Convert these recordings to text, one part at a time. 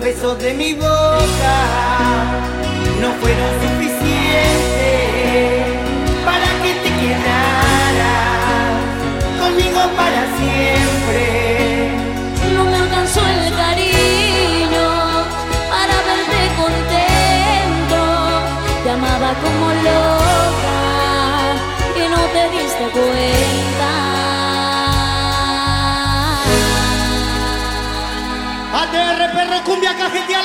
besos de mi boca no fueron suficientes para que te quedaras conmigo para siempre. No me alcanzó el cariño para verte contento. Te amaba como loca y no te diste cuenta. Cumbia cajetea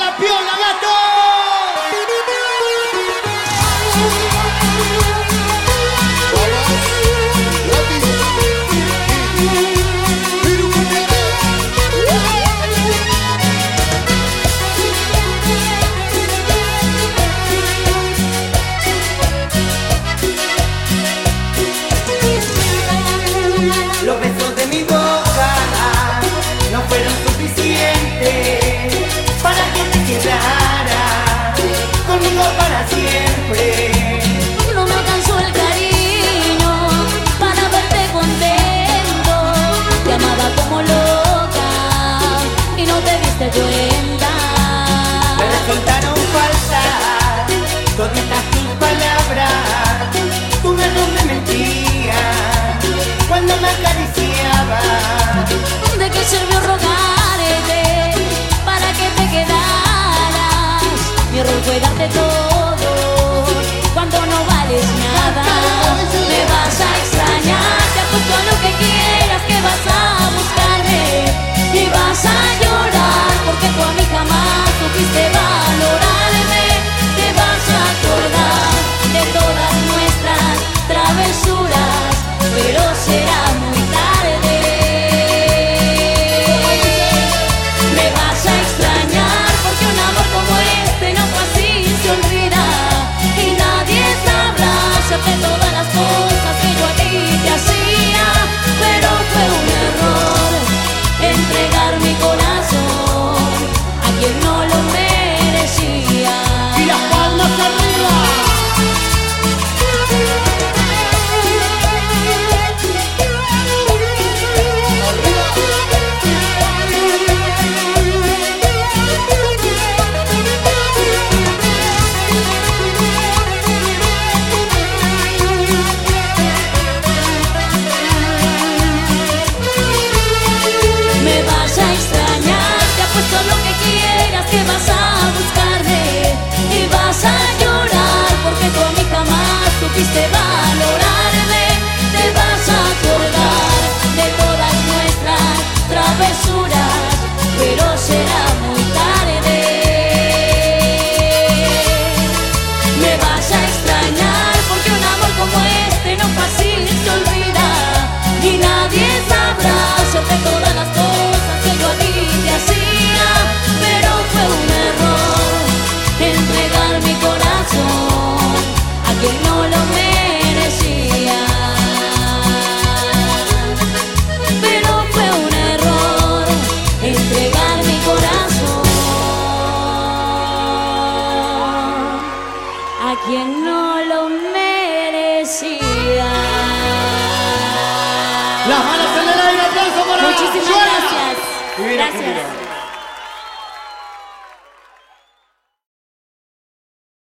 para siempre. No me alcanzó el cariño para verte contento. Te amaba como loca y no te diste cuenta. Me resultaron falsas toditas tus palabras. Tu no me mentía cuando me acariciaba. ¿De qué sirvió rogarte para que te quedaras? Mi error fue darte todo hacerte todas las cosas que yo a ti te hacía, pero fue un error entregar mi corazón a quien no lo merecía. Pero fue un error entregar mi corazón a quien no lo merecía. Las manos